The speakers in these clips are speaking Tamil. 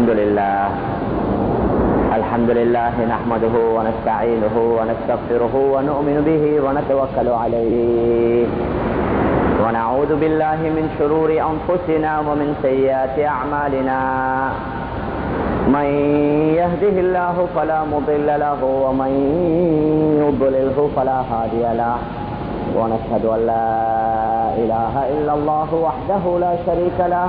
الحمد لله. الحمد لله نحمده ونستعينه ونستغفره ونؤمن به ونتوكل عليه. ونعوذ بالله من شرور أنفسنا ومن سيئات أعمالنا. من يهده الله فلا مضل له ومن يضلله فلا هادي له. ونشهد أن لا إله إلا الله وحده لا شريك له.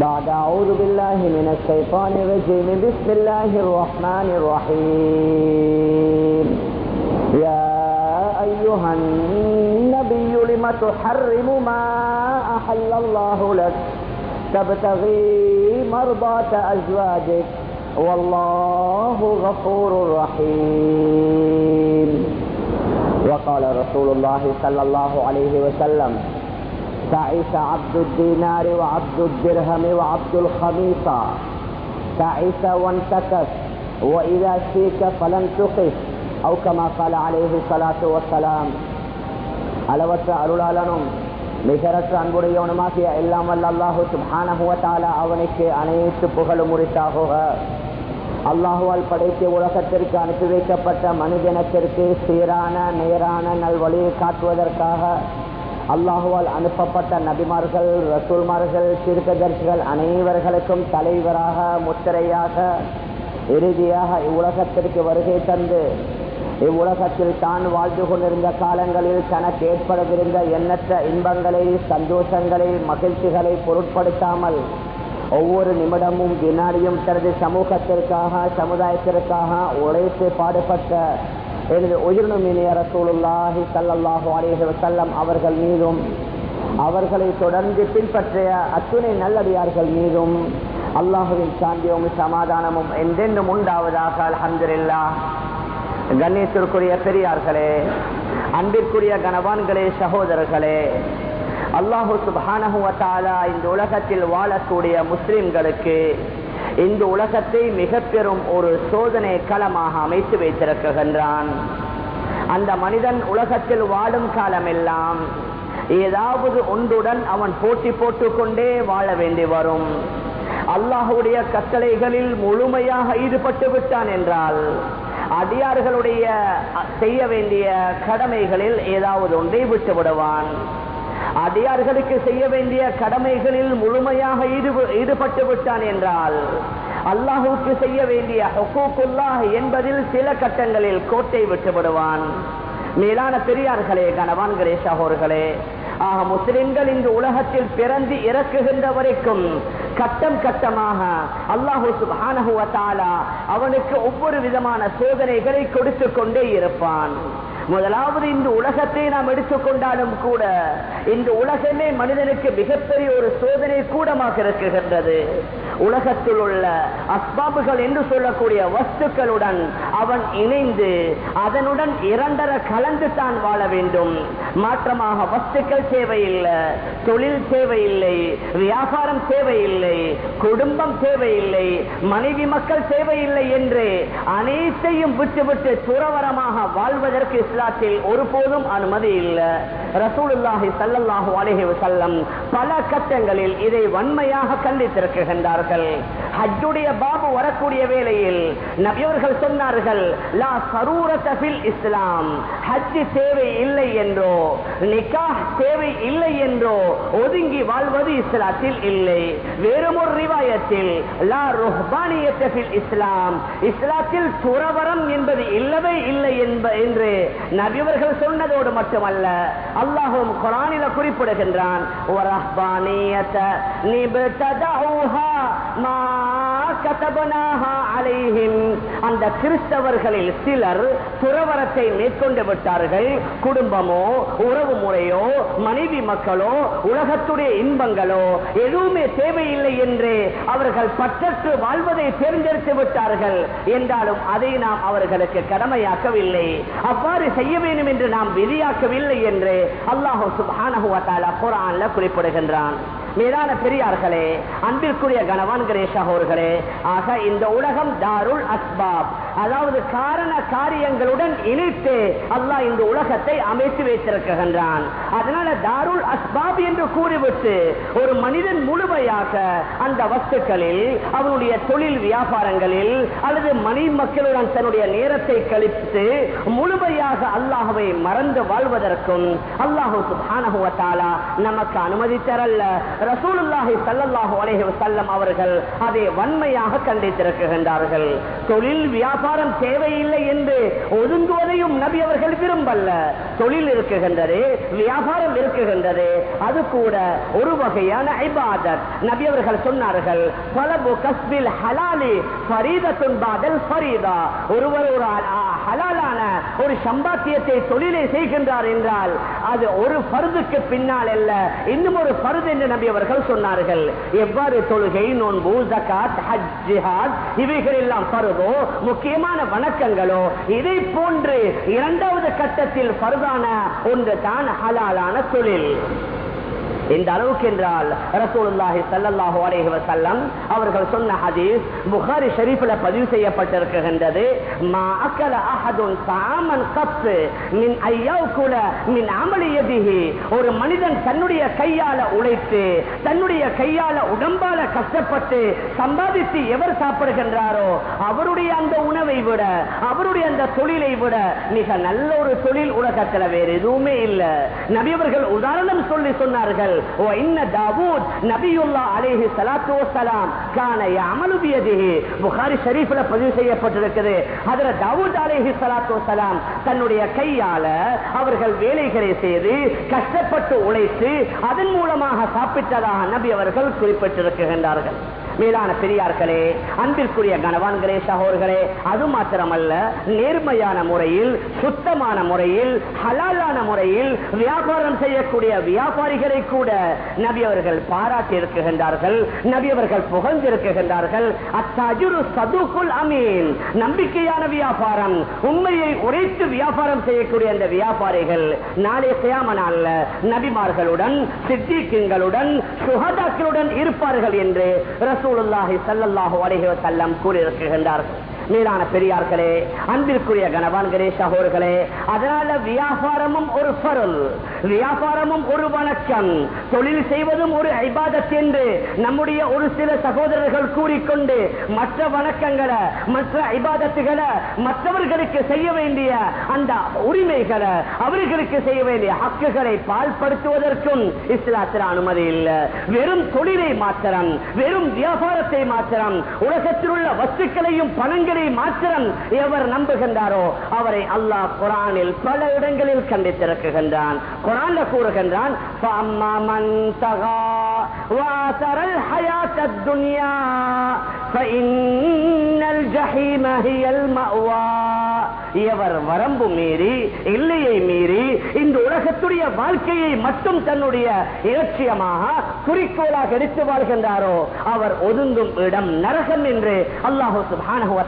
بعد أعوذ بالله من الشيطان الرجيم. بسم الله الرحمن الرحيم. يا أيها النبي لم تحرم ما أحل الله لك؟ تبتغي مرضاة أزواجك. والله غفور رحيم. وقال رسول الله صلى الله عليه وسلم تعيس عبد الدينار وعبد الدرهم وعبد الخميصة تعيس وانتكس وإذا شيك فلن تقف أو كما قال عليه الصلاة والسلام அளவற்ற அருளாளனும் நிகரற்ற அன்புடையவனுமாகிய எல்லாம் வல்ல அல்லாஹு சுபானகுவத்தால அவனுக்கு அனைத்து புகழும் உரித்தாகுக அல்லாஹுவால் படைத்து உலகத்திற்கு அனுப்பி வைக்கப்பட்ட மனிதனத்திற்கு சீரான நேரான நல்வழியை காட்டுவதற்காக அல்லாஹுவால் அனுப்பப்பட்ட நபிமார்கள் ரசூல்மார்கள் சிறுகதர்சிகள் அனைவர்களுக்கும் தலைவராக முத்திரையாக இறுதியாக இவ்வுலகத்திற்கு வருகை தந்து இவ்வுலகத்தில் தான் வாழ்ந்து கொண்டிருந்த காலங்களில் தனக்கு ஏற்படவிருந்த எண்ணற்ற இன்பங்களை சந்தோஷங்களை மகிழ்ச்சிகளை பொருட்படுத்தாமல் ஒவ்வொரு நிமிடமும் வினாடியும் தனது சமூகத்திற்காக சமுதாயத்திற்காக உழைத்து பாடுபட்ட எனது உயிரினும் இனிய ரசூலுல்லாஹி சல்லாஹூ அலேஹி வசல்லம் அவர்கள் மீதும் அவர்களை தொடர்ந்து பின்பற்றிய அத்துணை நல்லடியார்கள் மீதும் அல்லாஹுவின் சாந்தியும் சமாதானமும் என்றென்றும் உண்டாவதாக அலமதுல்லா கண்ணியத்திற்குரிய பெரியார்களே அன்பிற்குரிய கனவான்களே சகோதரர்களே அல்லாஹு சுபானகுவத்தாலா இந்த உலகத்தில் வாழக்கூடிய முஸ்லிம்களுக்கு இந்த உலகத்தை மிக பெரும் ஒரு சோதனை களமாக அமைத்து வைத்திருக்கின்றான். அந்த மனிதன் உலகத்தில் வாழும் காலமெல்லாம் ஏதாவது ஒன்றுடன் அவன் போட்டி போட்டுக்கொண்டே வாழ வேண்டி வரும். அல்லாஹுடைய கட்டளைகளில் முழுமையாக ஈடுபட்டு விட்டான் என்றால் அடியார்களுடைய செய்ய வேண்டிய கடமைகளில் ஏதாவது ஒன்றை விட்டு விடுவான் அடியார்களுக்கு செய்ய வேண்டிய கடமைகளில் முழுமையாக ஈடுபட்டு விட்டான் என்றால் அல்லாஹுக்கு செய்ய வேண்டிய என்பதில் சில கட்டங்களில் கோட்டை விட்டு விடுவான். மேலான பெரியார்களே கணவான் கணேஷ் அவர்களே ஆக முஸ்லிம்கள் இந்த உலகத்தில் பிறந்து இறக்குகின்ற வரைக்கும் கட்டம் கட்டமாக அல்லாஹூ சுபானகுவத்தாலா அவனுக்கு ஒவ்வொரு விதமான சோதனைகளை கொடுத்து கொண்டே இருப்பான். முதலாவது இந்த உலகத்தை நாம் எடுத்துக்கொண்டாலும் கூட இந்த உலகமே மனிதனுக்கு மிகப்பெரிய ஒரு சோதனை கூடமாக இருக்குகின்றது உலகத்தில் உள்ள அஸ்பாபுகள் என்று சொல்லக்கூடிய வஸ்துக்களுடன் அவன் இணைந்து அதனுடன் இரண்டர கலந்து தான் வாழ வேண்டும். மாற்றமாக வஸ்துக்கள் தேவையில்லை தொழில் தேவையில்லை வியாபாரம் தேவையில்லை குடும்பம் தேவையில்லை மனைவி மக்கள் தேவையில்லை என்று அனைத்தையும் விட்டுவிட்டு துறவரமாக வாழ்வதற்கு இஸ்லாத்தில் ஒருபோதும் அனுமதி இல்லை. ரசூலுல்லாஹி சல்லல்லாஹு அலைஹி வசல்லம் பல கட்டங்களில் இதை வன்மையாக கண்டித்திருக்கின்றார்கள் சொன்னார்கள். ஹஜ்ஜுடைய பாபு வரக்கூடிய வேளையில் நபியவர்கள் சொன்னார்கள் லா சரூரத இஸ்லாம். ஹஜ் தேவை இல்லை என்றோ நிக்கா தேவை இல்லை என்றோ ஒதுங்கி வாழ்வது இஸ்லாத்தில் இல்லை. வேறும் ஒரு ரிவாயத்தில் லா ருஹ்பானியத்தில் இஸ்லாம். இஸ்லாத்தில் துறவரம் என்பது இல்லவே இல்லை என்று நபியவர்கள் சொன்னதோடு மட்டுமல்ல அல்லாஹும் குரானில குறிப்பிடுகின்றான் கதபனாஹா அலைஹிம் அந்த கிறிஸ்தவர்களில் சிலர் துறவரத்தை மேற்கொண்டு விட்டார்கள். குடும்பமோ உறவு முறையோ மனைவி மக்களோ உலகத்துடைய இன்பங்களோ எதுவுமே தேவையில்லை என்று அவர்கள் பற்றற்று வாழ்வதை தேர்ந்தெடுத்து விட்டார்கள். என்றாலும் அதை நாம் அவர்களுக்கு கடமையாக்கவில்லை. அவ்வாறு செய்ய வேண்டும் என்று நாம் விதியாக்கவில்லை என்று அல்லாஹு குறிப்பிடுகின்றான். மேலான பெரியார்களே அன்பிற்குரிய கணவான் சகோர்களே ஆக இந்த உலகம் தாருள் அஸ்பாப். அதாவது காரண காரியங்களுடன் இணைத்து அல்லாஹ் இந்த உலகத்தை அமைத்து வைத்திருக்கின்றான். அதனால தாருள் அஸ்பாப் என்று கூறிவிட்டு ஒரு மனிதன் முழுமையாக அந்த வஸ்துக்களில் அவனுடைய தொழில் வியாபாரங்களில் அல்லது மணி மக்களுடன் தன்னுடைய நேரத்தை கழித்து முழுமையாக அல்லாஹுவை மறந்து வாழ்வதற்கும் அல்லாஹு சுப்ஹானஹு நமக்கு அனுமதி தரல்ல. ரசூலுல்லாஹி ஸல்லல்லாஹு அலேஹி வஸல்லம் அவர்கள் அதை வன்மையாக கண்டித்திருக்கின்றார்கள். தொழில் வியாபாரம் தேவையில்லை என்று ஒதுங்குவதையும் நபி அவர்கள் விரும்பல்ல தொழில் இருக்குகின்றது வியாபாரம் இருக்குகின்றது. அது கூட ஒரு வகையான ஐபாதத் நபி அவர்கள் சொன்னார்கள் பலபு கஸ்பில் ஹலாலி ஃபரீதத்துன் பாதல் ஃபரீதா. ஒருவர் ஒரு ஹலாலான ஒரு சம்பாத்தியத்தை தொழிலை செய்கின்றார் என்றால் அது ஒரு பருதுக்கு பின்னால் அல்ல. இன்னும் ஒரு பருது என்று நபி அவர்கள் சொன்னார்கள். எவ்வாறு தொழுகை நோன்பு ஜகாத் ஹஜ் ஜிஹாத் இவைகள் எல்லாம் பருவோ முக்கியமான வணக்கங்களோ இதை போன்று இரண்டாவது கட்டத்தில் பருதான ஒன்று தான் ஹலாலான தொழில். இந்த அளவுக்கு என்றால் ரசூலுல்லாஹி ஸல்லல்லாஹு அலைஹி வஸல்லம் அவர்கள் சொன்ன ஹதீஸ் புகாரி ஷரீஃப்ல பதிவு செய்யப்பட்டிருக்கின்றது. மா அக்கல அஹதுன் சாமன் கப் மின் ஐயாவுக்குல மின் அமலி ஒரு மனிதன் தன்னுடைய கையால உழைத்து தன்னுடைய கையால உடம்பால கஷ்டப்பட்டு சம்பாதித்து எவர் சாப்பிடுகின்றாரோ அவருடைய அந்த உணவை விட அவருடைய அந்த தொழிலை விட மிக நல்ல ஒரு தொழில் உலகத்தில் வேறு எதுவுமே இல்லை. நபியவர்கள் உதாரணம் சொல்லி சொன்னார்கள் ஓ பதிவு செய்யப்பட்டிருக்கிறது அதுல தாவூத் அலைஹி ஸலாத்து வஸலாம் தன்னுடைய கையால அவர்கள் வேலைகளை செய்து கஷ்டப்பட்டு உழைத்து அதன் மூலமாக சாப்பிட்டதாக நபி அவர்கள் குறிப்பிட்டிருக்கின்றார்கள். மேலான பெரியார்களே அன்பிற்குரிய கணவான்களே சகோர்களே அது மாத்திரமல்ல நேர்மையான முறையில் சுத்தமான முறையில் ஹலாலான முறையில் வியாபாரம் செய்யக்கூடிய வியாபாரிகளை கூட நபி அவர்கள் பாராட்டி இருக்குகின்றார்கள் நபி அவர்கள் புகழ்ந்திருக்கின்றார்கள் அத்தஜுரு சதுகுல் அமீன். நம்பிக்கையான வியாபாரம் உண்மையை உரைத்து வியாபாரம் செய்யக்கூடிய அந்த வியாபாரிகள் நாளை கியாம நபிமார்களுடன் சித்திக்குங்களுடன் சுகதாக்களுடன் இருப்பார்கள் என்று ரசூலுல்லாஹி ஸல்லல்லாஹு அலைஹி வஸல்லம் கூறியிருக்கின்றார்கள். மேலான பெரியார்களே அன்பிற்குரிய கணவான்களே சகோர்களே அதனால வியாபாரமும் ஒரு பொருள் வியாபாரமும் ஒரு வணக்கம் தொழில் செய்வதும் ஒரு ஐபாதத் என்று நம்முடைய ஒரு சில சகோதரர்கள் கூறிக்கொண்டு மற்ற வணக்கங்களை மற்ற ஐபாதத்துகளை மற்றவர்களுக்கு செய்ய வேண்டிய அந்த உரிமைகளை அவர்களுக்கு செய்ய வேண்டிய ஹக்குகளை பால்படுத்துவதற்கும் இஸ்லாத்தில் அனுமதி இல்லை. வெறும் தொழிலை மாத்திரம் வெறும் வியாபாரத்தை மாத்திரம் உலகத்தில் உள்ள வஸ்துக்களையும் பணங்களையும் மாத்திரம் எவர் நம்புகின்றாரோ அவரை அல்லாஹ் குரானில் பல இடங்களில் கண்டித்திருக்குகின்றான் குரான்ல கூறுகின்றான் فَأَمَّا مَنْ طَغَى وَآثَرَ الْحَيَاةَ الدُّنْيَا فَإِنَّ الْجَحِيمَ هِيَ الْمَأْوَى எவர் வரம்பு மீறி எல்லையை மீறி இந்த உலகத்துடைய வாழ்க்கையை மட்டும் தன்னுடைய இலட்சியமாக குறிக்கோளாக எடுத்து வாழ்கின்றாரோ அவர் ஒதுங்கும் இடம் நரகம் என்று அல்லாஹு சுப்ஹானஹு வ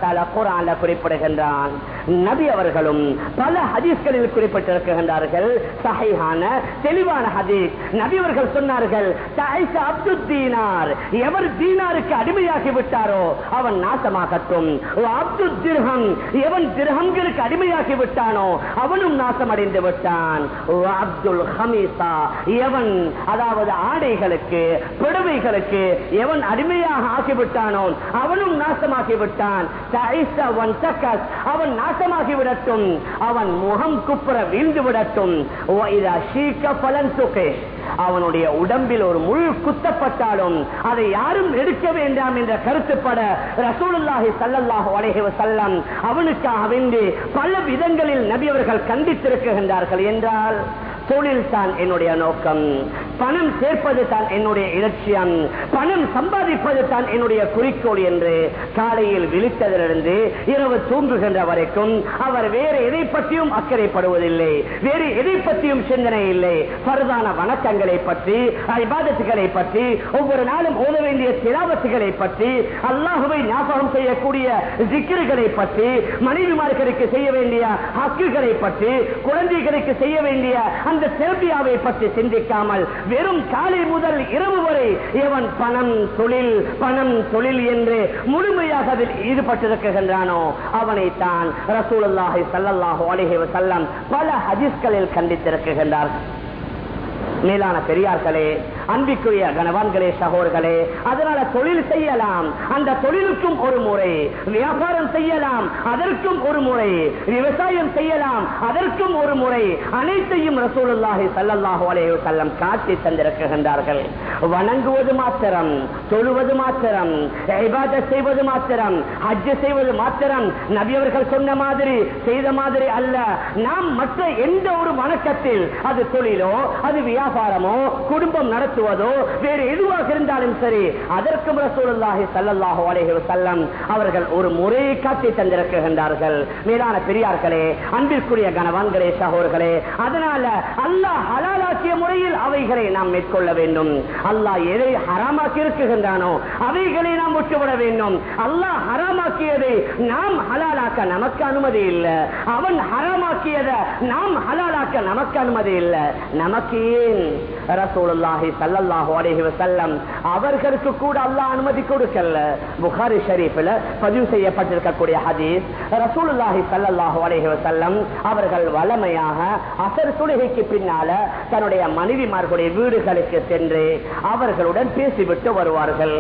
குறிப்பிடுகின்றான். நபி அவர்களும் பல ஹதீஸ்களில் குறிப்பிட்டிருக்கின்றார்கள். சஹீஹான தெளிவான ஹதீஸ். நபி அவர்கள் சொன்னார்கள் தாயிஷ அப்துல் தீனார் எவர் தீனாருக்கு அடிமையாகி விட்டாரோ அவன் நாசமாகட்டும். அப்துல் திர்ஹம் எவன் எதற்கு அடிமையாகி விட்டானோ அவனும் நாசமடைந்து விட்டான். அப்துல் ஹமீசா எவன் அதாவது ஆடைகளுக்கு புடவைகளுக்கு எவன் அடிமையாக ஆகிவிட்டானோ அவனும் நாசமாகி விட்டான். அவன் நாசமாகி விடட்டும். அவன் முகம் குப்புற வீழ்ந்து விடட்டும். இதா ஷீக்க பலன் சுகேஷ் அவனுடைய உடம்பில் ஒரு முள் குத்தப்பட்டாலும் அதை யாரும் எடுக்க வேண்டாம் என்ற கருத்துப்பட ரசூலுல்லாஹி சல்லல்லாஹு அலைஹி வஸல்லம் அவனுக்காக வேண்டி பல விதங்களில் நபி அவர்கள் கண்டித்திருக்கின்றார்கள் என்றால் தொழில் தான் என்னுடைய நோக்கம். பணம் சேர்ப்பது தான் என்னுடைய இலட்சியம். பணம் சம்பாதிப்பது தான் என்னுடைய குறிக்கோள் என்று காலையில் விழித்ததிலிருந்து இரவு தூங்குகின்ற வரைக்கும் அவர் வேறு எதை பற்றியும் அக்கறைப்படுவதில்லை. வேறு எதை பற்றியும் சிந்தனை இல்லை. பரதான வணக்கங்களை பற்றி ஐபாதத்துகளை பற்றி ஒவ்வொரு நாளும் ஓத வேண்டிய திலாபத்துகளை பற்றி அல்லாஹுவை ஞாபகம் செய்யக்கூடிய ஜிக்கிர்களை பற்றி மனைவிமார்களுக்கு செய்ய வேண்டிய ஹக்குகளை பற்றி குழந்தைகளுக்கு செய்ய வேண்டிய அந்த அந்த செல்பியாவை பற்றி சிந்திக்காமல் வெறும் காலை முதல் இரவு வரை இவன் பணம் தொழில் பணம் தொழில் என்று முழுமையாக அதில் ஈடுபட்டிருக்கின்றானோ அவனைத்தான் ரசூலுல்லாஹி ஸல்லல்லாஹு அலிஹி வசல்லம் பல ஹதீஸ்களில் கண்டித்திருக்கின்றார் மேலான பெரியார்களே அன்பிக்குரிய கணவான்களே சகோர்களே அதனால தொழில் செய்யலாம். அந்த தொழிலுக்கும் ஒரு முறை வியாபாரம் செய்யலாம் அதற்கும் ஒரு முறை விவசாயம் செய்யலாம் அதற்கும் ஒரு முறை. அனைத்தையும் ரசூலுல்லாஹி ஸல்லல்லாஹு அலைஹி வஸல்லம் காட்டி தந்திருக்கின்றார்கள். வணங்குவது மாத்திரம் தொழுவது மாத்திரம் செய்வது மாத்திரம் ஹஜ் செய்வது மாத்திரம். நபி அவர்கள் சொன்ன மாதிரி செய்த மாதிரி அல்ல. நாம் மற்ற எந்த ஒரு வணக்கத்தில் அது தொழிலோ அது வியாபாரமோ குடும்பம் நடத்தும் நடத்துவதோ வேறு எதுவாக இருந்தாலும் சரி அதற்கும் ரசூலுல்லாஹி ஸல்லல்லாஹு அலைஹி வஸல்லம் அவர்கள் ஒரு முறையை காட்டி தந்திருக்கின்றார்கள். மேலான பெரியார்களே அன்பிற்குரிய கணவான்களே சகோர்களே அதனால அல்லாஹ் ஹலாலாக்கிய முறையில் அவைகளை நாம் மேற்கொள்ள வேண்டும். அல்லாஹ் எதை ஹராமாக்கி இருக்குகின்றானோ அவைகளை நாம் விட்டுவிட வேண்டும். அல்லாஹ் ஹராமாக்கியதை நாம் ஹலாலாக்க நமக்கு அனுமதி இல்லை. அவன் ஹராமாக்கியதை நாம் ஹலாலாக்க நமக்கு அனுமதி இல்லை. நமக்கு ஏன் ரசூலுல்லாஹி ஸல்லல்லாஹு அலைஹி வஸல்லம் அவர்களுக்கு கூட அல்லா அனுமதி கொடுக்கல. புகாரி ஷரீஃபில் பதிவு செய்யப்பட்டிருக்கக்கூடிய ஹதீஸ் ரசூலுல்லாஹி ஸல்லல்லாஹு அலைஹி வஸல்லம் அவர்கள் வளமையாக அசர் தொழுகைக்கு பின்னால தன்னுடைய மனைவிமார்களுடைய வீடுகளுக்கு சென்று அவர்களுடன் பேசிவிட்டு வருவார்கள்.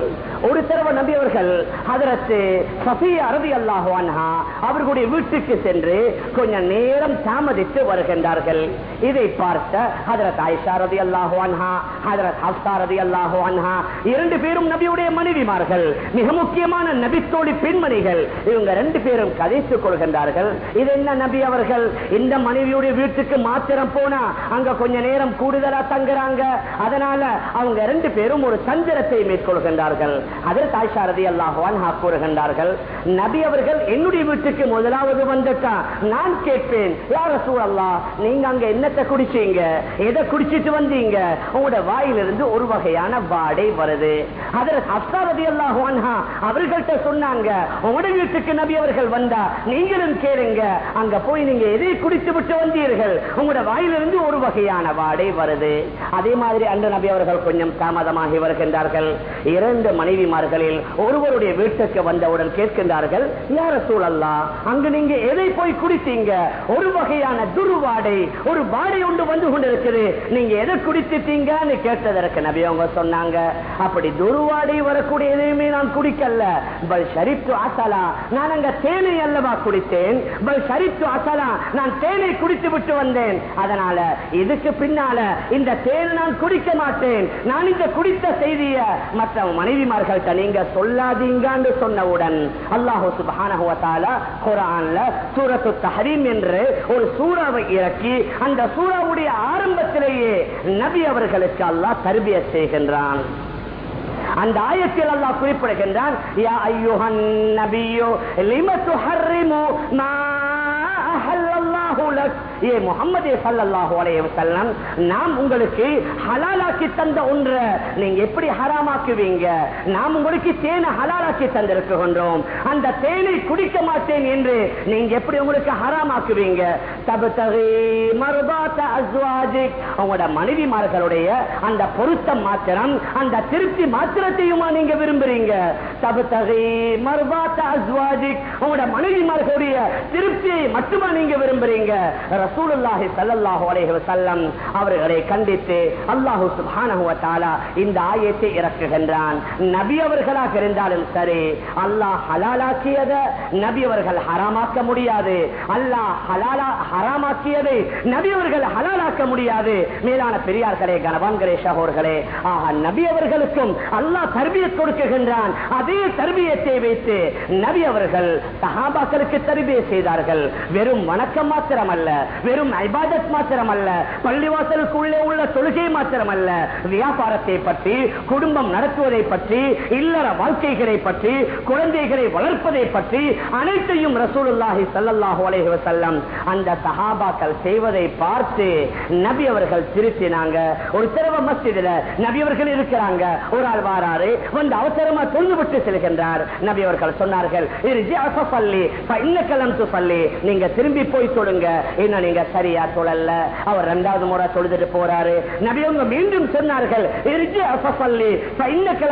ஒரு தடவை நபி அவர்கள் ஹதரத்து அரபி ரலியல்லாஹு அன்ஹா அவர்களுடைய வீட்டுக்கு சென்று கொஞ்சம் நேரம் தாமதித்து வருகின்றார்கள். இதை பார்த்த ஹதரத் ஆயிஷா ரலியல்லாஹு அன்ஹா ஹதரத் ஹப்சா ரலியல்லாஹு அன்ஹா. இரண்டு பேரும் நபியுடைய மனைவிமார்கள் மிக முக்கியமான நபித்தோடி பெண்மணிகள். இவங்க ரெண்டு பேரும் கதைத்துக் கொள்கின்றார்கள். இது என்ன நபி அவர்கள்? இந்த மனைவியுடைய வீட்டுக்கு மாத்திரம் போனா அங்க கொஞ்ச நேரம் கூடுதலா தங்குறாங்க. அதனால அவங்க ரெண்டு பேரும் ஒரு சந்திரத்தை மேற்கொள்கின்றார்கள். அதற்கு ஆயிஷா ரலியல்லாஹு அன்ஹா கூறுகின்றார்கள் நபி அவர்கள் என்னுடைய வீட்டுக்கு முதலாவது வந்துட்டா? நான் கேட்பேன். யார சூழல்லா நீங்க அங்க என்னத்தை குடிச்சீங்க? எதை குடிச்சிட்டு வந்தீங்க? உங்களோட இருந்து ஒரு வகையான வாடை வருது. அதில் அப்சாரதி அல்லாஹ் அவர்கள்ட்ட சொன்னாங்க உங்களுடைய வீட்டுக்கு நபி அவர்கள் வந்தா நீங்களும் கேளுங்க. அங்க போய் நீங்க எதை குடித்து விட்டு வந்தீர்கள்? உங்களோட வாயிலிருந்து ஒரு வகையான வாடை வருது. அதே மாதிரி அந்த நபி அவர்கள் கொஞ்சம் தாமதமாகி வருகின்றார்கள். இரண்டு மனைவிமார்களில் ஒருவருடைய வீட்டுக்கு வந்தவுடன் கேட்கின்றார்கள் யார சூழல்லா அங்கு நீங்க எதை போய் குடித்தீங்க? ஒரு வகையான துருவாடை ஒரு வாடை ஒன்று வந்து கொண்டிருக்கிறது. நீங்க எதை குடித்துட்டீங்கன்னு கேட்ட கேட்டதற்கு நபி அவங்க சொன்னாங்க. அப்படி துருவாடி வரக்கூடிய எதையுமே நான் குடிக்கல பல் ஷரித்து அசலா நான் அங்க தேனை அல்லவா குடித்தேன். பல் ஷரித்து அசலா நான் தேனை குடித்து விட்டு வந்தேன். அதனால இதுக்கு பின்னால இந்த தேன் நான் குடிக்க மாட்டேன். நான் இந்த குடித்த செய்திய மற்ற மனைவிமார்கள்ட்ட நீங்க சொல்லாதீங்கன்னு சொன்னவுடன் அல்லாஹு சுபானகுவத்தால குரான்ல சூரத்து தஹரீம் என்று ஒரு சூறாவை இறக்கி அந்த சூறாவுடைய ஆரம்பத்திலேயே நபி அவர்களுக்கு அல்லாஹ் தர்பியத் செய்கின்றான். அந்த ஆயத்தில் அல்லாஹ் குறிப்பிடுகின்றான் ஏ முகமதே சல்லாஹு அலையம் நாம் உங்களுக்கு ஹலாலாக்கி தந்த ஒன்றை. நீங்க எப்படி ஹராமாக்குவீங்க? நாம் உங்களுக்கு தேனை ஹலாலாக்கி தந்திருக்கின்றோம். அந்த தேனை குடிக்க மாட்டேன் என்று நீங்க எப்படி உங்களுக்கு ஹராமாக்குவீங்க? தபதகி மர்பாத அஸ்வாஜிக். உங்களோட மனைவிமார்களுடைய அந்த பொருத்தம் மாத்திரம் அந்த திருப்தி மாத்திரத்தையுமா நீங்க விரும்புறீங்க? தபதகி மர்பாத அஸ்வாஜிக். உங்களோட மனைவிமார்களுடைய திருப்தியை மட்டுமா நீங்க விரும்புறீங்க? ரசூலுல்லாஹி ஸல்லல்லாஹு அலைஹி வஸல்லம் அவர்களை கண்டித்து அல்லாஹ் சுப்ஹானஹு வ தஆலா இந்த ஆயத்தை இறக்குகின்றான். நபி அவர்களாக இருந்தாலும் சரி அல்லாஹ் ஹலாலாக்கியத நபி அவர்கள் ஹராமாக்க முடியாது. அல்லாஹ் ஹலாலா ஹராமாக்கியதை நபி அவர்கள் ஹலாலாக்க முடியாது. மேலான பெரியார்களே கனவான்களே சகோர்களே ஆக நபி அவர்களுக்கும் அல்லாஹ் தர்பியத் கொடுக்குகின்றான். அதே தர்பியத்தை வைத்து நபி அவர்கள் சஹாபாக்களுக்கு தர்பிய செய்தார்கள். வெறும் வணக்கம் மாத்திரமல்ல வெறும் ஐபாதத் அல்ல பள்ளிவாசலுக்கு உள்ளே உள்ள தொழுகை மாத்திரம் அல்ல வியாபாரத்தை பற்றி குடும்பம் நடத்துவதை பற்றி இல்லற வாழ்க்கைகளை பற்றி குழந்தைகளை வளர்ப்பதை பற்றி அனைத்தையும் ரசூலுல்லாஹி சல்லாஹூ அலேஹி வசல்லம் அந்த சஹாபாக்கள் செய்வதை பார்த்து நபி அவர்கள் திருத்தினாங்க. ஒரு திரவ மஸ்ஜிதுல நபி அவர்கள் இருக்கிறாங்க. ஒரு ஆள் வாராரு வந்து அவசரமா தொழுதுபட்டு செல்கின்றார். நபி அவர்கள் சொன்னார்கள் "இர்ஜி ஃபஸல்லி, ஃபஇன்னக லம் துஸல்லி." நீங்க திரும்பி போய் சொல்லுங்க என்ன நீங்க சரியா சொல்லல. அவர் இரண்டாவது முறை சொல்லிட்டு போறாரு. நபியவங்க மீண்டும் சொன்னார்கள் "இர்ஜி ஃபஸல்லி, ஃபஇன்னக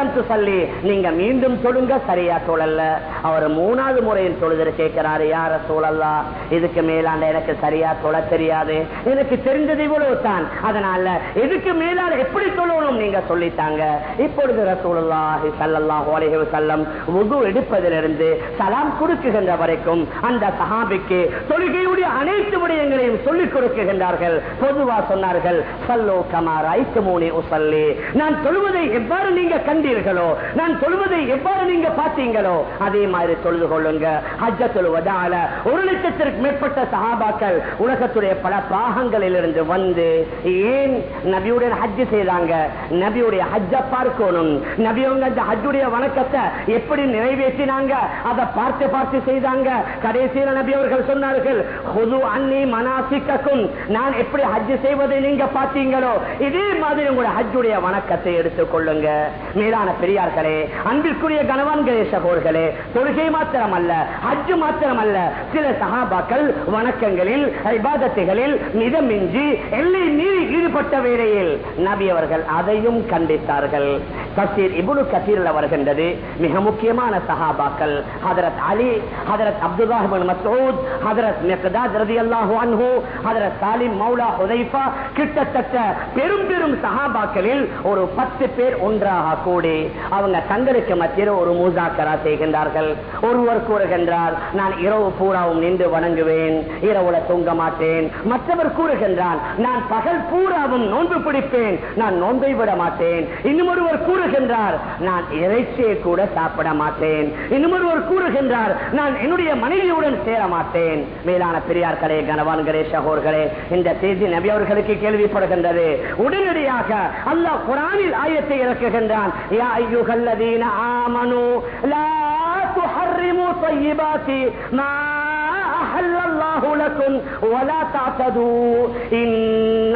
நீங்க மீண்டும் சொல்லுங்க சரியா சொல்லல. அவர் மூணாவது முறையில் சொல்லுதல் கேட்கிறாரு யார சூழல்லா இதுக்கு மேலாண்ட எனக்கு சரியா சொல்ல தெரியாது. எனக்கு தெரிஞ்சது இவ்வளவு தான் அதனால இதுக்கு மேலால எப்படி சொல்லணும்? நீங்க சொல்லிட்டாங்க. இப்பொழுது ரசூலுல்லாஹி ஸல்லல்லாஹு அலைஹி செல்லம் உது எடுப்பதிலிருந்து சலாம் கொடுக்குகின்ற வரைக்கும் அந்த சஹாபிக்கு தொழுகையுடைய அனைத்து விடயங்களையும் சொல்லிக் கொடுக்கின்றார்கள். பொதுவா சொன்னார்கள் சல்லோ கமார் ஐத்துமூனி உசல்லி நான் தொழுவதை எவ்வாறு நீங்க கண்டீர்களோ நான் தொழுவதை எவ்வாறு நீங்க பார்த்தீங்களோ அதே மாதிரி தொழுது கொள்ளுங்க. ஹஜ்ஜ தொழுவதால ஒரு லட்சத்திற்கு மேற்பட்ட சகாபாக்கள் உலகத்துடைய பல பாகங்களில் இருந்து வந்து ஏன் நபியுடன் ஹஜ்ஜு செய்தாங்க? நபியுடைய ஹஜ்ஜ பார்க்கணும். நபியவங்க அந்த ஹஜ்ஜுடைய வணக்கத்தை எப்படி நிறைவேற்றினாங்க? அதை பார்த்து பார்த்து செய்தாங்க. கடைசியில் நபி அவர்கள் சொன்னார்கள் "ஹுது அன்னி மனாசிக்கும் நான் எப்படி ஹஜ் செய்வதை நீங்க பார்த்தீங்களோ இதே மாதிரி உங்களுடைய ஹஜ்ஜுடைய வணக்கத்தை எடுத்துக் கொள்ளுங்க. மேலான பெரியார்களே அன்பிற்குரிய கணவான்களே சகோர்களே தொழுகை மாத்திரம் மாத்திரமல்ல ஹஜ் அல்ல சில சகாபாக்கள் வணக்கங்களில் விவாதத்துகளில் மிதமின்றி எல்லை மீறி ஈடுபட்ட வேளையில் நபி அவர்கள் அதையும் கண்டித்தார்கள். தப்சீர் இபுனு கசீரில் வருகின்றது. மிக முக்கியமான சஹாபாக்கள் ஹதரத் அலி ஹதரத் அப்துல்லாஹ் இப்னு மஸ்ஊத் ஹதரத் மிக்தாத் ரலியல்லாஹு அன்ஹு ஹதரத் சாலிம் மௌலா ஹுதைஃபா கிட்டத்தட்ட பெரும் பெரும் சகாபாக்களில் ஒரு பத்து பேர் ஒன்றாக கூடி அவங்க தங்களுக்கு மத்தியில் ஒரு மூசாக்கரா செய்கின்றார்கள். ஒருவர் கூறுகின்றார் நான் இரவு பூராவும் நின்று வணங்குவேன் இரவுல தூங்க மாட்டேன். மற்றவர் கூறுகின்றான் நான் பகல் பூராவும் நோன்பு பிடிப்பேன் நான் நோன்பை விட மாட்டேன். இன்னும் ஒருவர் கூறுகின்றார் நான் இறைச்சியை கூட சாப்பிட மாட்டேன். இன்னும் ஒருவர் கூறுகின்றார் நான் என்னுடைய மனைவியுடன் சேர மாட்டேன். மேலான பெரியார்களே கனவான்களே சகோர்களே இந்த செய்தி நபி அவர்களுக்கு கேள்விப்படுகின்றது உடனடியாக அல்லாஹ் குரானில் ஆயத்தை இறக்குகின்றான் யா ஐயுகல்லதீன ஆமனு லா துஹர்ரிமு طيبات ما أحل الله لكم ولا تعتدوا إن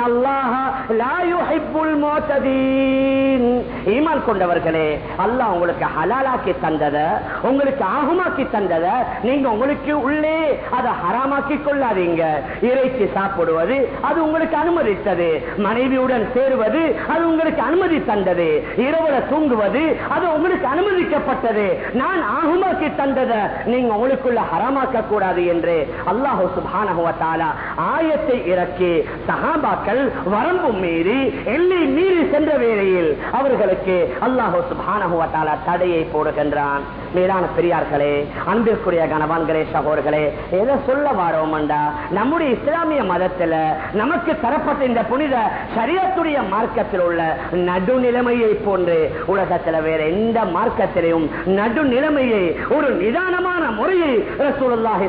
الله لا يحب المعتدين ஈமான் கொண்டவர்களே அல்லா உங்களுக்கு ஹலாலாக்கி தந்தத உங்களுக்கு ஆகுமாக்கி தந்தத நீங்க உங்களுக்கு உள்ளே அதை ஹராமாக்கி கொள்ளாதீங்க. இறைச்சி சாப்பிடுவது அது உங்களுக்கு அனுமதித்தது. மனைவியுடன் சேருவது அது உங்களுக்கு அனுமதி தந்தது. இரவுல தூங்குவது அது உங்களுக்கு அனுமதிக்கப்பட்டது. நான் ஆகுமாக்கி தந்தத நீங்க உங்களுக்குள்ள ஹராமாக்க கூடாது என்று அல்லாஹு சுபானகுவத்தாலா ஆயத்தை இறக்கி சகாபாக்கள் வரம்பு மீறி எல்லை மீறி சென்ற வேளையில் அவர்கள் அவர்களுக்கு அல்லாஹு சுபானஹு வ தஆலா தடையை போடுகின்றான். மேலான பெரியார்களே அன்பிற்குரிய கணவான்களே சகோர்களே எதை சொல்ல வாரோம்டா நம்முடைய இஸ்லாமிய மதத்தில் நமக்கு தரப்பட்ட இந்த புனித சரீரத்துடைய மார்க்கத்தில் உள்ள நடுநிலைமையை போன்று உலகத்துல வேற எந்த மார்க்கத்திலையும் நடுநிலைமையை ஒரு நிதானமான முறையை ரசூலுல்லாஹி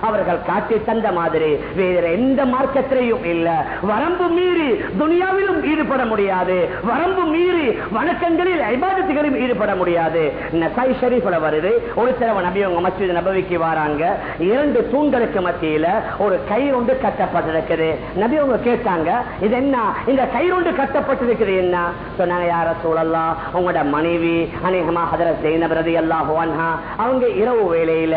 அவர்கள் காட்டி தந்த மாதிரி வேற எந்த மார்க்கத்திலையும் இல்ல. வரம்பு மீறி துனியாவிலும் ஈடுபட முடியாது. வரம்பு மீறி வணக்கங்களில் ஐபாதத்துகளிலும் ஈடுபட முடியாது. நசாய் ஷெரீஃபில் வருது. ஒரு சிலவ நபி உங்க மஸ்ஜித் நபவிக்கு வராங்க. இரண்டு தூண்களுக்கு மத்தியில ஒரு கயிறுண்டு கட்டப்பட்டிருக்குது. நபி அவங்க கேட்டாங்க இது என்ன? இந்த கயிறுண்டு கட்டப்பட்டிருக்குது என்ன? சொன்னாங்க யார சூழல்லாம் உங்களோட மனைவி அநேகமா ஹதரத் ஜெயினப் ரலியல்லாஹு அன்ஹா அவங்க இரவு வேலையில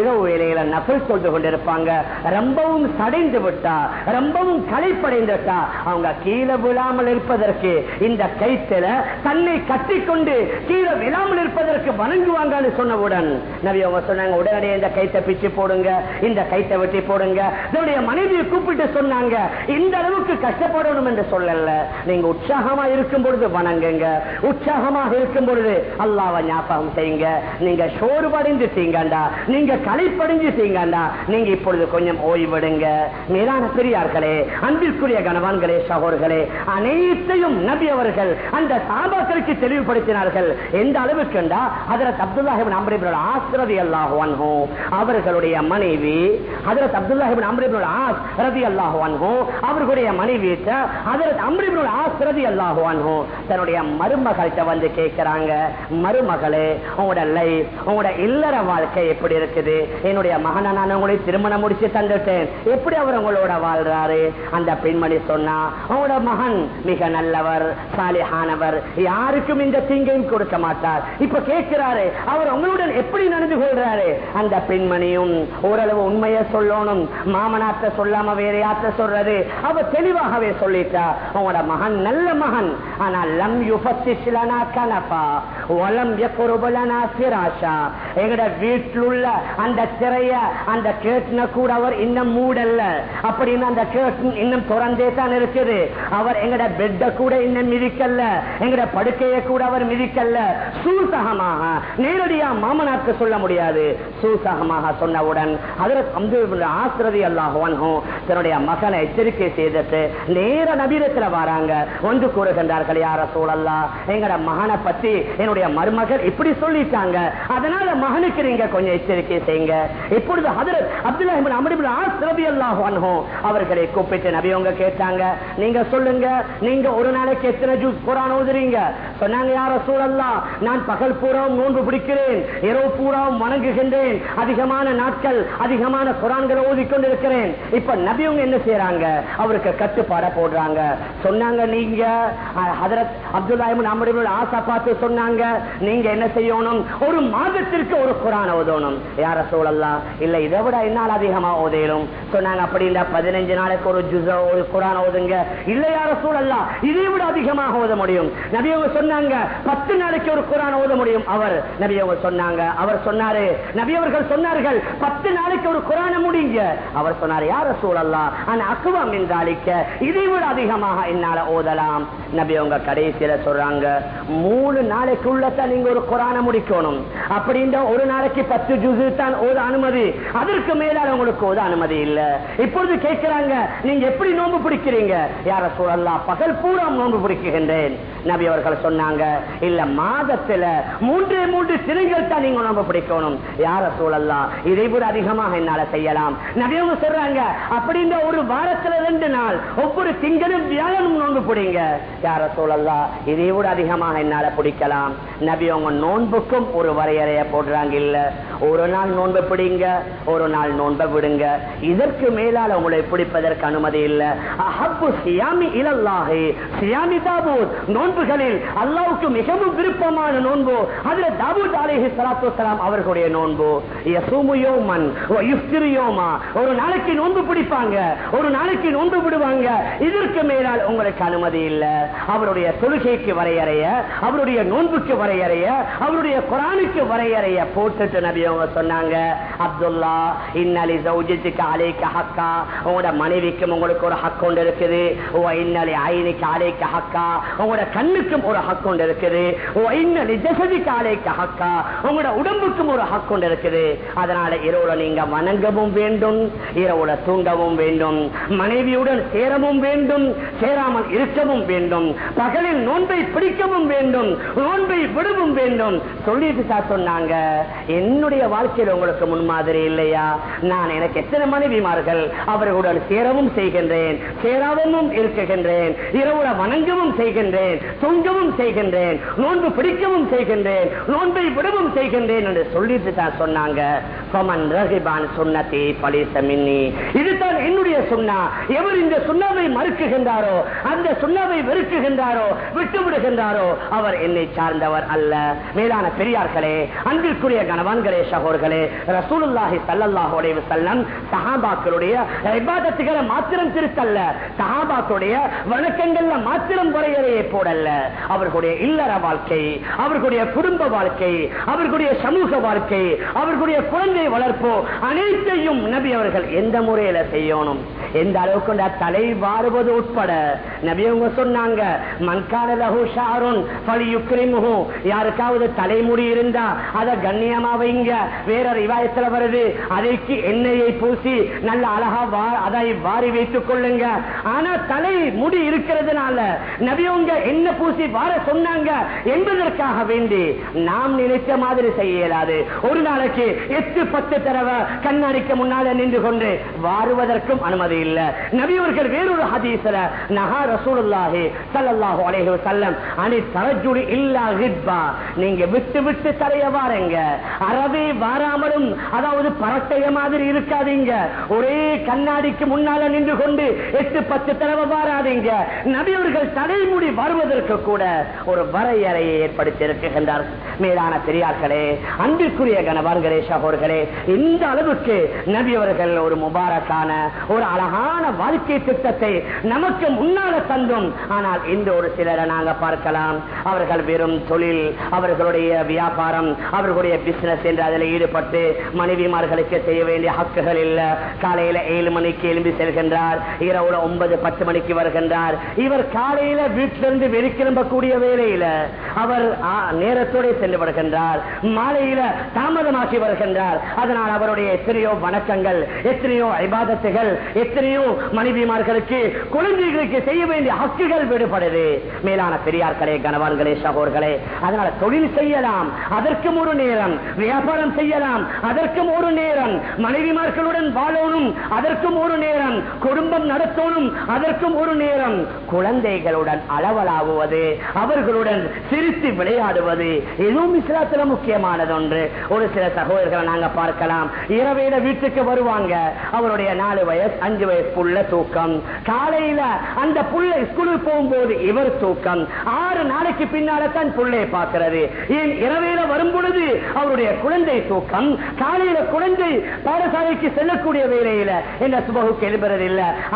இரவு வேலையில நபல் சொல்லிட்டு கொண்டிருப்பாங்க. ரொம்பவும் சடைந்து விட்டா ரொம்பவும் களைப்படைந்து விட்டா அவங்க கீழே விழாமல் இருப்பதற்கு இந்த கைத்துல தன்னை கட்டிக்கொண்டு கீழே விழாமல் இருப்பதற்கு வணங்குவாங்கன்னு சொன்னவுடன் நபி அவங்க சொன்னாங்க உடனடியே இந்த கைத்தை பிச்சு போடுங்க இந்த கைத்தை வெட்டி போடுங்க. இதனுடைய மனைவியை கூப்பிட்டு சொன்னாங்க இந்த அளவுக்கு கஷ்டப்படணும் என்று சொல்லல. நீங்க உற்சாகமா இருக்கும் பொழுது வணங்குங்க. உற்சாகமாக இருக்கும் பொழுது அல்லாவை ஞாபகம் செய்யுங்க. நீங்க சோர்வடைஞ்சிட்டீங்கண்டா நீங்க களைப்படைஞ்சிட்டீங்கண்டா நீங்க இப்பொழுது கொஞ்சம் ஓய்வெடுங்க. மேலான பெரியார்களே அன்பிற்குரிய கணவான்களே சகோர்களே அனைத்தையும் நபி அவர்கள் அந்த சாபாக்களுக்கு தெளிவுபடுத்தினார்கள். எந்த அளவுக்குண்டா? ஹதரத் அப்துல்லாஹிபின் அம்ரிபின் ஆஸ் அல்லாஹு அவர்களுடைய மனைவி ஹதரத் அப்துல்லாஹிபின் அம்ரிபின் ஆஸ் ரதி அல்லாஹு அவர்களுடைய மனைவி ஹதரத் அம்ரிபின் ஆஸ் ரதி அல்லாஹு தன்னுடைய மருமகள்கிட்ட வந்து கேட்கிறாங்க மருமகளே உங்களோட லைஃப் உங்களோட இல்லற வாழ்க்கை எப்படி இருக்குது? என்னுடைய மகனை நான் உங்களை திருமணம் முடிச்சு தந்துட்டேன். எப்படி அவர் உங்களோட வாழ்றாரு? அந்த பெண்மணி சொன்னா உங்களோட மகன் மிக நல்லவர் சாலிஹானவர். யாருக்கும் இந்த தீங்கையும் கொடுக்க மாட்டார். இப்ப கேட்கிறாரு அவர் உங்களுடன் எப்படி நடந்து கொள்றாரு அந்த பெண்மணியும் ஓரளவு உண்மையை சொல்லணும். மாமனாத்த சொல்லாம வேற யாத்த சொல்றது? அவ தெளிவாகவே சொல்லிட்டா. உங்களோட மகன் நல்ல மகன். ஆனால் லம் யுபத்திலனா கனபா வலம் எக்குருபலனா சிராஷா எங்கட வீட்டிலுள்ள அந்த திரைய அந்த கேட்ன கூட அவர் இன்னும் மூடல்ல அப்படின்னு அந்த கேட்டு இன்னும் திறந்தே தான் இருக்குது. அவர் எங்கட பெட்ட கூட இன்னும் மிதிக்கல்ல எங்கட படுக்கையை கூட அவர் மிதிக்கல்ல சூசகமாக நேரடியா மாமனாருக்கு சொல்ல முடியாது. சூசகமாக சொன்னவுடன் அதற்கு ஆசிரதி அல்லாஹுவன்ஹும் தன்னுடைய மகனை எச்சரிக்கை செய்தது நேர நபீரத்துல வராங்க. ஒன்று கூறுகின்றார்கள் யார சூழல்லா எங்கட மகனை பத்தி என்னுடைய மருமகள் இப்படி சொல்லிட்டாங்க. அதனால மகனுக்கு நீங்க கொஞ்சம் எச்சரிக்கை செய்யுங்க. இப்பொழுது ஹதரத் அப்துல்லாஹிபின் அமரிபின் ஆசிரதி அல்லாஹுவன்ஹும் அவர்களை கூப்பிட்டு நபி அவங்க கேட்டாங்க. நீங்க சொல்லுங்க. நீங்க ஒரு நாளைக்கு எத்தனை ஜூஸ் குரான் ஓதுறீங்க? சொன்னாங்க யார சூழல்லா நான் பகல் பூராவும் நோன்பு பிடிக்கிறேன். இரவு பூராவும் வணங்குகின்றேன். அதிகமான நாட்கள் அதிகமான குரான்களை ஓதிக்கொண்டிருக்கிறேன். இப்ப நபியவங்க என்ன செய்யறாங்க அவருக்கு கட்டுப்பாட போடுறாங்க. சொன்னாங்க நீங்க ஹதரத் அப்துல்லாஹிபின் ஆசா பார்த்து சொன்னாங்க. நீங்க என்ன செய்யணும்? ஒரு மாதத்திற்கு ஒரு குரான் ஓதணும். யார சூழல்லாம் இல்ல இதை விட என்னால் அதிகமா ஓதையிலும் சொன்னாங்க அப்படி இல்ல பதினஞ்சு நாளைக்கு ஒரு ஜுசோ ஒரு குரான் ஓதுங்க. இல்ல யார சூழல்லாம் இதை விட அதிகமாக ஓத முடியும். நபியவங்க சொன்னாங்க பத்து நாளைக்கு ஒரு குரான் ஓத முடியும். அவர் நபி நபியவங்க சொன்னாங்க. அவர் சொன்னாரு நபி அவர்கள் சொன்னார்கள் பத்து நாளைக்கு ஒரு குரான முடிங்க. அவர் சொன்னார் யார சூழல்லா ஆனா அக்குவம் என்று என்றாலிக்க இதை விட அதிகமாக என்னால ஓதலாம். நபி அவங்க கடைசியில சொல்றாங்க மூணு நாளைக்குள்ளதான் நீங்க ஒரு குரான முடிக்கணும். அப்படின்ற ஒரு நாளைக்கு பத்து ஜூசு தான் ஓத அனுமதி. அதற்கு மேலால உங்களுக்கு ஓத அனுமதி இல்ல. இப்பொழுது கேட்கிறாங்க நீங்க எப்படி நோன்பு பிடிக்கிறீங்க? யார சூழல்லாம் பகல் பூரா நோன்பு பிடிக்குகின்றேன். நபி அவர்கள் சொன்னாங்க இல்ல மாதத்துல மூன்றே மூன்று சிறைகள் தான் நீங்க உணவு பிடிக்கணும். யார சூழல்லாம்? இதை விட அதிகமாக என்னால செய்யலாம். நபியவங்க சொல்றாங்க அப்படின்ற ஒரு வாரத்துல ரெண்டு நாள் ஒவ்வொரு திங்களும் வியாழனும் நோன்பு பிடிங்க. யார சூழல்லாம்? இதை விட அதிகமாக என்னால பிடிக்கலாம். நபி அவங்க நோன்புக்கும் ஒரு வரையறைய போடுறாங்க இல்ல ஒரு நாள் நோன்பு பிடிங்க ஒரு நாள் நோன்பை விடுங்க. இதற்கு மேலால உங்களை பிடிப்பதற்கு அனுமதி இல்ல. அஹப்பு சியாமி இலல்லாஹி. சியாமி தாபூத் நோன்புகளில் அல்லாவுக்கு மிகவும் விருப்பமான நோன்பு அதுல தாபூத் அலேஹி சலாத்து வஸலாம் அவர்களுடைய நோன்பு. யசூமு யௌமன் வ யுஃப்திரு யௌமா. ஒரு நாளைக்கு நோன்பு பிடிப்பாங்க. ஒரு நாளைக்கு நோன்பு விடுவாங்க. இதற்கு மேலால் உங்களுக்கு அனுமதி இல்ல. அவருடைய தொழுகைக்கு வரையறைய அவருடைய நோன்புக்கு வரையறைய அவருடைய குரானுக்கு வரையறைய போட்டுட்டு நபி அவங்க சொன்னாங்க அப்துல்லா இன்னலி சௌஜித்துக்கு அலைக்கு ஹக்கா. உங்களோட மனைவிக்கும் உங்களுக்கு ஒரு ஹக்கு ஒன்று இருக்குது. ஓ இன்னலி ஐனிக்கு அலைக்கு ஹக்கா. உங்களோட கண்ணுக்கும் ஒரு ஹக்கு ஒன்று இருக்குது. ஓ இன்னலி ஜசதி அலைக்க ஹக்கா உங்களோட உடம்புக்கும் ஒரு ஹக் கொண்டு இருக்குது. அதனால இரவுல நீங்க வணங்கவும் வேண்டும் இரவுல தூண்டவும் வேண்டும் மனைவியுடன் சேரவும் வேண்டும் சேராமல் இருக்கவும் வேண்டும் பகலில் நோன்பை பிடிக்கவும் வேண்டும் நோன்பை விடவும் வேண்டும். சொல்லிட்டு தான் சொன்னாங்க. என்னுடைய வாழ்க்கையில் உங்களுக்கு முன்மாதிரி இல்லையா? நான் எனக்கு எத்தனை மனைவிமார்கள் அவர்களுடன் சேரவும் செய்கின்றேன் சேராதமும் இருக்குகின்றேன் இரவுல வணங்கவும் செய்கின்றேன் தூங்கவும் செய்கின்றேன் நோன்பு பிடிக்கவும் செய்கின்றேன். நோன்பை விடவும் செய்கின்றேன் என்று சொல்லிட்டு தான் சொன்னாங்க. ஃபமன் ரஹிபான் பலிச மின்னி இதுதான் என்னுடைய சுண்ணா. எவர் இந்த சுண்ணாவை மறுக்குகின்றாரோ அந்த சுண்ணாவை வெறுக்குகின்றாரோ விட்டுவிடுகின்றாரோ அவர் என்னை சார்ந்தவர் அல்ல. மேலான பெரியார்களே அன்பிற்குரிய கணவான்களே சகோர்களே ரசூலுல்லாஹி ஸல்லல்லாஹு அலைஹி சஹாபாக்களுடைய இபாதத்துகளை மாத்திரம் திருத்தல்ல. சஹாபாக்களுடைய வணக்கங்கள்ல மாத்திரம் வரையறையை போடல்ல. அவர்களுடைய இல்லற வாழ்க்கை அவர்களுடைய குடும்ப வாழ்க்கை அவர்களுடைய சமூக வாழ்க்கை அவர்களுடைய குழந்தை வளர்ப்போ அனைத்தையும் நபி அவர்கள் எந்த முறையில செய்யணும்? எந்த அளவுக்கு தலை வாருவது உட்பட நபியவங்க சொன்னாங்க மன்கான ரகு ஷாருன் ஃபலியுக்ரிமுஹு. யாருக்காவது தலைமுடி இருந்தா அத கண்ணியமா வைங்க. வேற ரிவாயத்துல வருது அதைக்கு எண்ணெயை பூசி நல்ல அழகா வா- அதை வாரி வைத்துக் கொள்ளுங்க. ஆனா தலை முடி இருக்கிறதுனால நபியவங்க என்ன பூசி வார சொன்னாங்க என்பதற்காக வேண்டி நாம் நினைத்த மாதிரி செய்ய இயலாது. ஒரு நாளைக்கு எட்டு பத்து தடவை கண்ணாடிக்கு முன்னால நின்று கொண்டு வாருவதற்கும் அனுமதி இல்ல. நபியவர்கள் வேறொரு ஹதீஸ்ல நகா ரசூலுல்லாஹி ஸல்லல்லாஹு அலைஹி வஸல்லம் அனி தரஜுலி இல்லா ஹிட்பா. நீங்க விட்டு விட்டு தரைய வாருங்க. அறவே வாராமலும் அதாவது பரட்டைய மாதிரி இருக்காதீங்க. ஒரே கண்ணாடிக்கு முன்னால நின்று கொண்டு எட்டு பத்து தடவை வாராதீங்க. நபியவர்கள் தலைமுடி வருவதற்கு கூட ஒரு வரையறையை ஏற்படுத்தி இருக்கின்றார் மேலான பெரியார்களே அன்பிற்குரிய கணவான்களே சகோர்களே இந்த அளவுக்கு நபியவர்கள் ஒரு முபாரக்கான ஒரு அழகான அழகான வாழ்க்கை திட்டத்தை நமக்கு முன்னால தந்தும். ஆனால் இந்த ஒரு சிலரை நாங்க பார்க்கலாம். அவர்கள் வெறும் தொழில் அவர்களுடைய வியாபாரம் அவர்களுடைய பிசினஸ் என்று அதில் ஈடுபட்டு மனைவிமார்களுக்கு செய்ய வேண்டிய ஹக்குகள் இல்லை. காலையில ஏழு மணிக்கு எழும்பி செல்கின்றார். இரவுல ஒன்பது பத்து மணிக்கு வருகின்றார். இவர் காலையில வீட்டிலிருந்து வெளிக்கிளம்பக்கூடிய வேலையில அவர் ஆ, நேரத்தோட சென்று வருகின்றார் மாலையில தாமதமாகி வருகின்றார். அதனால் அவருடைய எத்தனையோ வணக்கங்கள் எத்தனையோ ஐபாதத்துகள் எத்தனை எத்தனையோ மனைவிமார்களுக்கு குழந்தைகளுக்கு செய்ய வேண்டிய ஹக்குகள் விடுபடுது. மேலான பெரியார்களே கணவான்களே சகோர்களே அதனால தொழில் செய்யலாம் அதற்கும் ஒரு நேரம் வியாபாரம் செய்யலாம் அதற்கும் ஒரு நேரம் மனைவிமார்களுடன் வாழணும் அதற்கும் ஒரு நேரம் குடும்பம் நடத்தணும் அதற்கும் ஒரு நேரம். குழந்தைகளுடன் அளவலாகுவது அவர்களுடன் சிரித்து விளையாடுவது இதுவும் இஸ்லாத்துல முக்கியமானது ஒன்று. ஒரு சில சகோதரர்களை நாங்க பார்க்கலாம். இரவேல வீட்டுக்கு வருவாங்க. அவருடைய நாலு வயசு அஞ்சு வயசு தூக்கம். காலையில அந்த புள்ள ஸ்கூலுக்கு போகும்போது இவர் தூக்கம். ஆறு நாளைக்கு பின்னால தான் புள்ளைய பார்க்கிறது. ஏன் இரவையில வரும் பொழுது அவருடைய குழந்தை தூக்கம். காலையில குழந்தை பாடசாலைக்கு செல்லக்கூடிய வேலையில என்ன சுபகுக்கு எழுப்புறது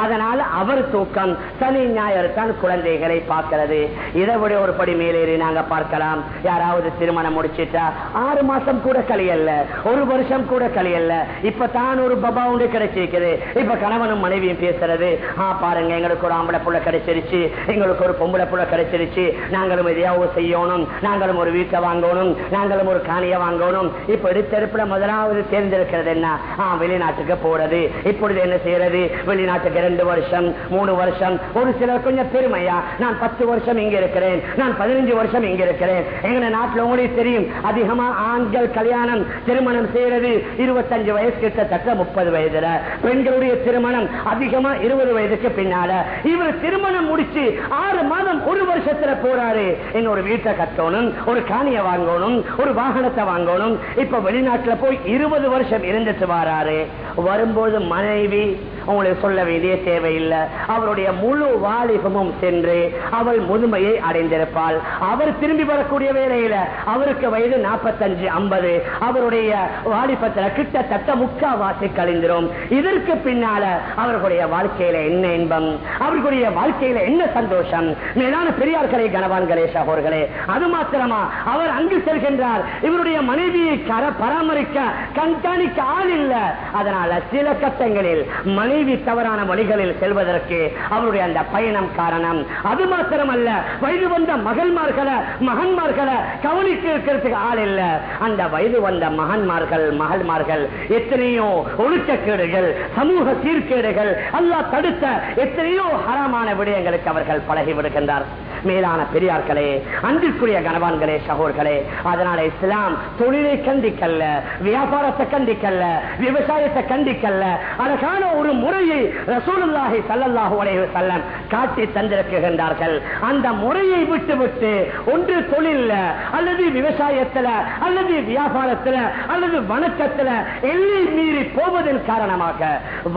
அதனால அவர் தூக்கம். சனி ஞாயிறு தான் குழந்தைகளை பார்க்கிறது. இதை விட ஒரு படி மேலேறி நாங்க பார்க்கலாம். யாராவது திருமணம் முடிச்சிட்டா ஆறு மாசம் கூட கழியல்ல. ஒரு வருஷம் கூட கழியல்ல. இப்ப தான் ஒரு பபா உண்டு கிடைச்சிருக்குது. இப்ப கணவனும் மனைவியும் பேசுறது. ஆ பாருங்க எங்களுக்கு ஒரு ஆம்பளை புள்ள கிடைச்சிருச்சு. எங்களுக்கு ஒரு பொம்பளை புள்ள கிடைச்சிருச்சு. நாங்களும் எதையாவது செய்யணும். நாங்களும் ஒரு வீட்டை வாங்கணும். நாங்களும் ஒரு காணியை வாங்கணும். இப்ப எடுத்தெடுப்புல முதலாவது தேர்ந்தெடுக்கிறது என்ன? ஆ வெளிநாட்டுக்கு போறது. இப்பொழுது என்ன செய்யறது? வெளிநாட்டுக்கு ரெண்டு வருஷம் மூணு வருஷம். ஒரு சிலர் கொஞ்சம் பெருமையா நான் பத்து வருஷம் இங்க இருக்கிறேன். நான் பதினஞ்சு வருஷம் இங்க இருக்கிறேன். எங்க நாட்டுல உங்களுக்கு தெரியும் அதிகமா ஆண்கள் கல்யாணம் திருமணம் செய்யறது இருபத்தஞ்சு வயசு கிட்டத்தட்ட முப்பது வயதுல. பெண்களுடைய திருமணம் அதிகமா இருபது வயதுக்கு பின்னால. இவர் திருமணம் முடிச்சு ஆறு மாதம் ஒரு வருஷத்துல போறாரு. இன்னொரு வீட்டை கட்டணும் ஒரு காணிய வாங்கணும் ஒரு வாகனத்தை வாங்கணும். இப்ப வெளிநாட்டுல போய் இருபது வருஷம் இருந்துட்டு வராரு. வரும்போது மனைவி உங்களுக்கு சொல்ல வேண்டிய தேவையில்லை. அவருடைய முழு வாலிபமும் சென்று அவள் முதுமையை அடைந்திருப்பாள். அவர் திரும்பி வரக்கூடிய வேளையில அவருக்கு வயது நாற்பத்தஞ்சு ஐம்பது. அவருடைய வாலிபத்தில் கிட்டத்தட்ட முக்காவாசி கழிந்திரும். இதற்கு பின்னால அவர்களுடைய வாழ்க்கையில என்ன இன்பம்? அவர்களுடைய வாழ்க்கையில என்ன சந்தோஷம்? மேலான பெரியார்களே கணேஷ் அவர்களே அது மாத்திரமா அவர் அங்கு செல்கின்றார். இவருடைய மனைவியை கர பராமரிக்க கண்காணிக்க ஆள் இல்லை. அதனால சில கட்டங்களில் மனைவி தவறான வழிகளில் செல்வதற்கு அவருடைய அந்த பயணம் காரணம். அது மாத்திரமல்ல வயது வந்த மகள்மார்களை மகன்மார்களை கவனித்து இருக்கிறதுக்கு ஆள் இல்ல. அந்த வயது வந்த மகன்மார்கள் மகள்மார்கள் எத்தனையோ ஒழுக்கக்கேடுகள் சமூக சீர்கேடுகள் அல்லா தடுத்த எத்தனையோ ஹரமான விடயங்களுக்கு அவர்கள் பழகி விடுகின்றார். மேலான பெரியார்களே அன்பிற்குரிய கனவான்களே சகோர்களே அதனால இஸ்லாம் தொழிலை கண்டிக்கல்ல வியாபாரத்தை கண்டிக்கல்ல விவசாயத்தை கண்டிக்கல்ல அழகான ஒரு முறையை ரசூலுல்லாஹி சல்லல்லாஹு அலைஹி வஸல்லம் காட்டி தந்திருக்கின்றார்கள். அந்த முறையை விட்டு விட்டு ஒன்று தொழில்ல அல்லது விவசாயத்துல அல்லது வியாபாரத்துல அல்லது வணக்கத்துல எல்லை மீறி போவதன் காரணமாக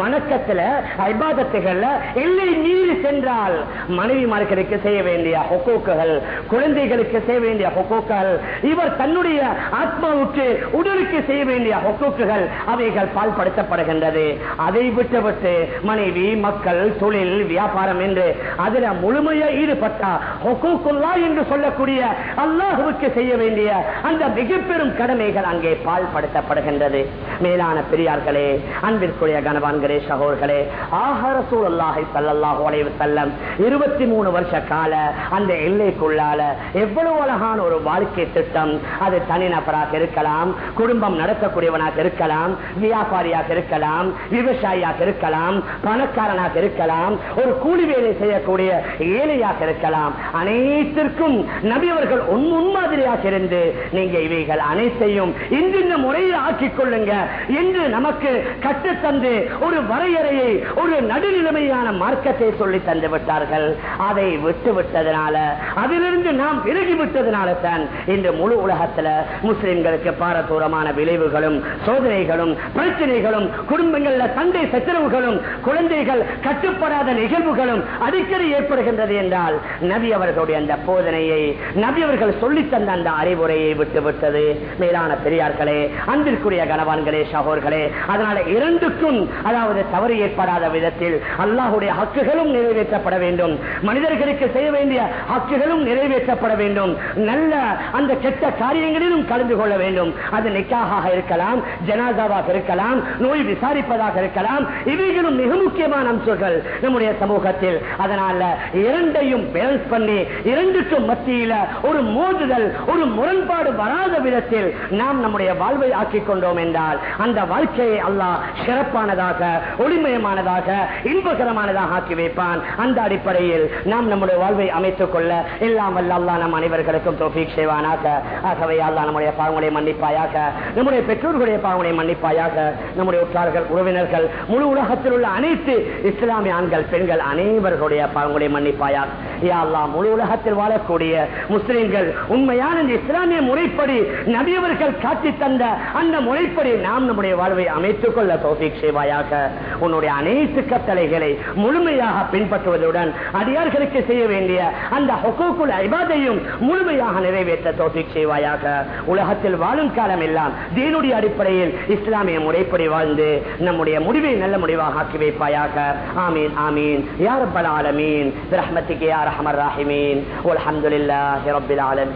வணக்கத்துல ஐபாதத்துகள்ல எல்லை மீறி சென்றால் மனைவிமார்களுக்கு செய்ய வேண்டிய வேண்டிய ஹொக்கோக்குகள் குழந்தைகளுக்கு செய்ய வேண்டிய ஹொக்கோக்குகள் இவர் தன்னுடைய ஆத்மாவுக்கு உடலுக்கு செய்ய வேண்டிய ஹொக்கோக்குகள் அவைகள் பால்படுத்தப்படுகின்றது. அதை விட்டுவிட்டு மனைவி மக்கள் தொழில் வியாபாரம் என்று அதில் முழுமையா ஈடுபட்டா ஹொக்கோக்குல்லா என்று சொல்லக்கூடிய அல்லாஹுவுக்கு செய்ய வேண்டிய அந்த மிக பெரும் கடமைகள் அங்கே பால்படுத்தப்படுகின்றது. மேலான பெரியார்களே அன்பிற்குரிய கணவான்களே சகோர்களே ஆஹர சூழல்லாஹை சல்லல்லாஹு அலைவு செல்லம் இருபத்தி மூணு வருஷ கால அந்த எல்லைக்குள்ளால எவ்வளவு அழகான ஒரு வாழ்க்கை திட்டம். அது தனிநபராக இருக்கலாம் குடும்பம் நடத்தக்கூடியவனாக இருக்கலாம் வியாபாரியாக இருக்கலாம் விவசாயியாக இருக்கலாம் பணக்காரனாக இருக்கலாம் ஒரு கூலி வேலை செய்யக்கூடிய ஏழையாக இருக்கலாம். அனைத்திற்கும் நபியவர்கள் முன்மாதிரியாக இருந்து நீங்க இவைகள் அனைத்தையும் இந்த முறையில் ஆக்கிக் கொள்ளுங்க என்று நமக்கு கற்றுத்தந்து ஒரு வரையறையை ஒரு நடுநிலைமையான மார்க்கத்தை சொல்லி தந்து விட்டார்கள் அதை விட்டு விட்டதனால விட்டதுனால அதிலிருந்து நாம் விலகி விட்டதுனால தான் இந்த முழு உலகத்துல முஸ்லிம்களுக்கு பாரதூரமான விளைவுகளும் சோதனைகளும் பிரச்சனைகளும் குடும்பங்கள்ல சண்டை சச்சரவுகளும் குழந்தைகள் கட்டுப்படாத நிகழ்வுகளும் அடிக்கடி ஏற்படுகின்றது என்றால் நபி அவர்களுடைய அந்த போதனையை நபி அவர்கள் சொல்லி தந்த அந்த அறிவுரையை விட்டுவிட்டது மேலான பெரியார்களே அன்பிற்குரிய கணவான்களே சகோர்களே அதனால இரண்டுக்கும் அதாவது தவறு ஏற்படாத விதத்தில் அல்லாஹுடைய ஹக்குகளும் நிறைவேற்றப்பட வேண்டும். மனிதர்களுக்கு செய்ய வேண்டிய வேண்டிய ஹக்குகளும் நிறைவேற்றப்பட வேண்டும். நல்ல அந்த கெட்ட காரியங்களிலும் கலந்து கொள்ள வேண்டும். அது நிக்காக இருக்கலாம் ஜனாதாவாக இருக்கலாம் நோய் விசாரிப்பதாக இருக்கலாம். இவைகளும் மிக முக்கியமான அம்சங்கள் நம்முடைய சமூகத்தில். அதனால இரண்டையும் பேலன்ஸ் பண்ணி இரண்டுக்கும் மத்தியில ஒரு மோதுதல் ஒரு முரண்பாடு வராத விதத்தில் நாம் நம்முடைய வாழ்வை ஆக்கிக் கொண்டோம் என்றால் அந்த வாழ்க்கையை அல்லாஹ் சிறப்பானதாக ஒளிமயமானதாக இன்பகரமானதாக ஆக்கி வைப்பான். அந்த அடிப்படையில் நாம் நம்முடைய வாழ்வை அமை அமைத்துக் கொள்ள. எல்லாம் வல்ல நம் அனைவர்களுக்கும் தோஃபீக் செய்வானாக. ஆகவே அல்லா நம்முடைய பாவங்களை மன்னிப்பாயாக. நம்முடைய பெற்றோர்களுடைய பாவங்களை மன்னிப்பாயாக. நம்முடைய உற்றார்கள் உறவினர்கள் முழு உலகத்தில் உள்ள அனைத்து இஸ்லாமிய ஆண்கள் பெண்கள் அனைவர்களுடைய பாவங்களை மன்னிப்பாயாக. யா முழு உலகத்தில் வாழக்கூடிய முஸ்லிம்கள் உண்மையான இந்த இஸ்லாமிய முறைப்படி நபியவர்கள் காட்டி தந்த அந்த முறைப்படி நாம் நம்முடைய வாழ்வை அமைத்துக் கொள்ள தோஃபிக் சேவாயாக உன்னுடைய அனைத்து கட்டளைகளை முழுமையாக பின்பற்றுவதுடன் அடியார்களுக்கு செய்ய வேண்டிய அந்த ஹொக்கோக்குள் ஐபாதையும் முழுமையாக நிறைவேற்ற தோஃபிக் செய்வாயாக. உலகத்தில் வாழும் காலம் எல்லாம் தீனுடைய அடிப்படையில் இஸ்லாமிய முறைப்படி வாழ்ந்து நம்முடைய முடிவை நல்ல முடிவாக ஆக்கி வைப்பாயாக. ஆமீன் ஆமீன். யார் பல ஆலமீன். ரஹ்மத்திக்கு யார் أرحم الراحمين والحمد لله رب العالمين.